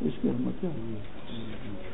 اس کے ہم کیا درست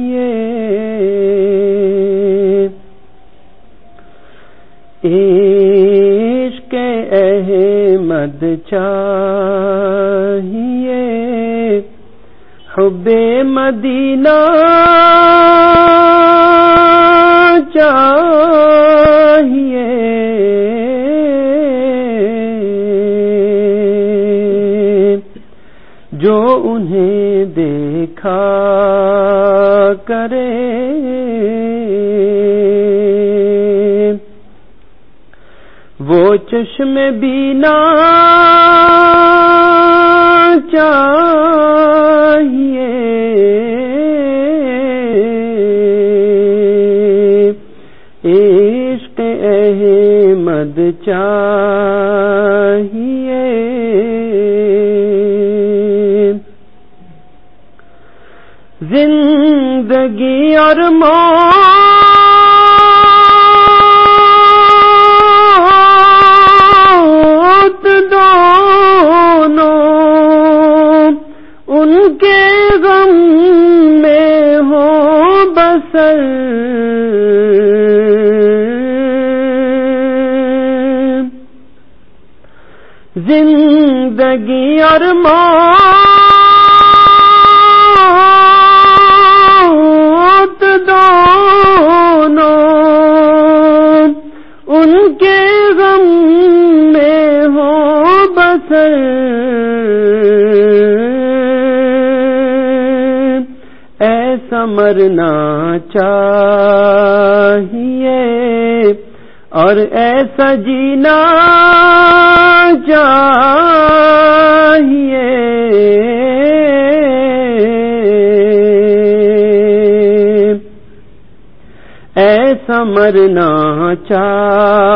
احمد چاہیے۔ حب مدینہ چاہیے۔ جو انہیں دیکھا کرے۔ چشم بینا چاہیے۔ عشق احمد چاہیے۔ زندگی اور موت کے غم میں ہو بسر۔ زندگی اور موت دونوں ان کے غم میں ہو بسر۔ ایسا مرنا چاہیے اور ایسا جینا چاہیے۔ ایسا مرنا چاہیے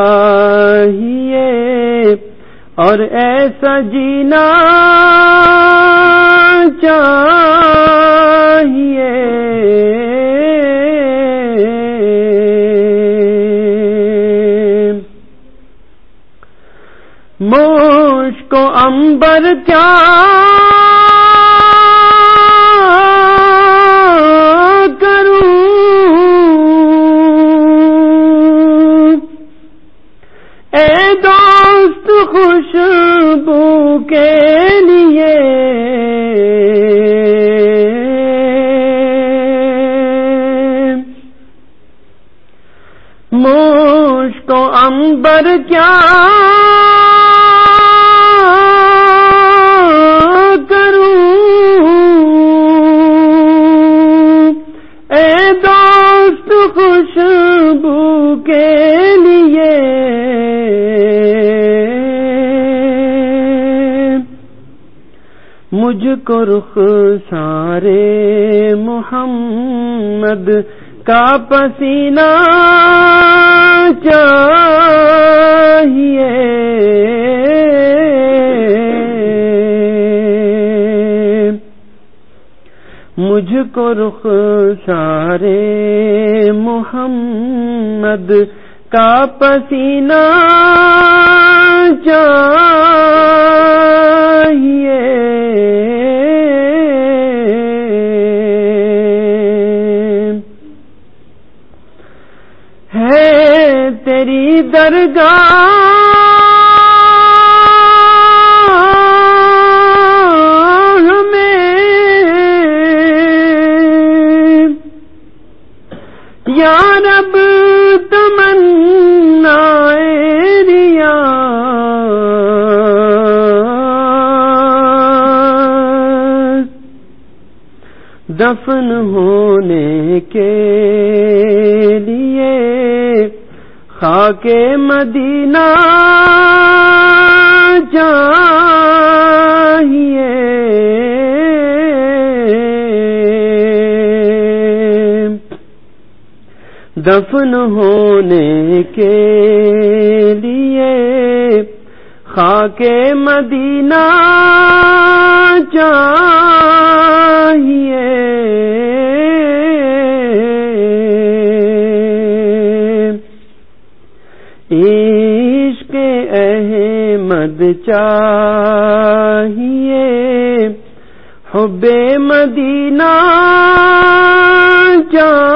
اور ایسا جینا چاہیے۔ موش کو امبر کیا؟ کروں۔ اے دوست خوشبو کے لیے۔ موش کو امبر کیا؟ مجھ کو رخ سارے محمد کا پسینہ چاہیے۔ مجھ کو رخ سارے محمد کا پسینہ چاہیے۔ ہے تیری درگاہ میں۔ یا رب تمنا دفن ہونے کے لیے خاک مدینہ چاہیے دفن ہونے کے خاک مدینہ چاہیے۔ عشق احمد چاہیے۔ حب مدینہ چاہیے۔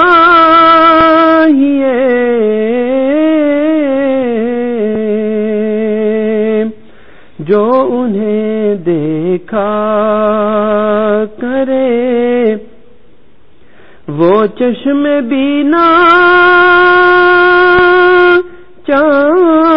دیکھا کرے۔ وہ چشم بینا چاہیے۔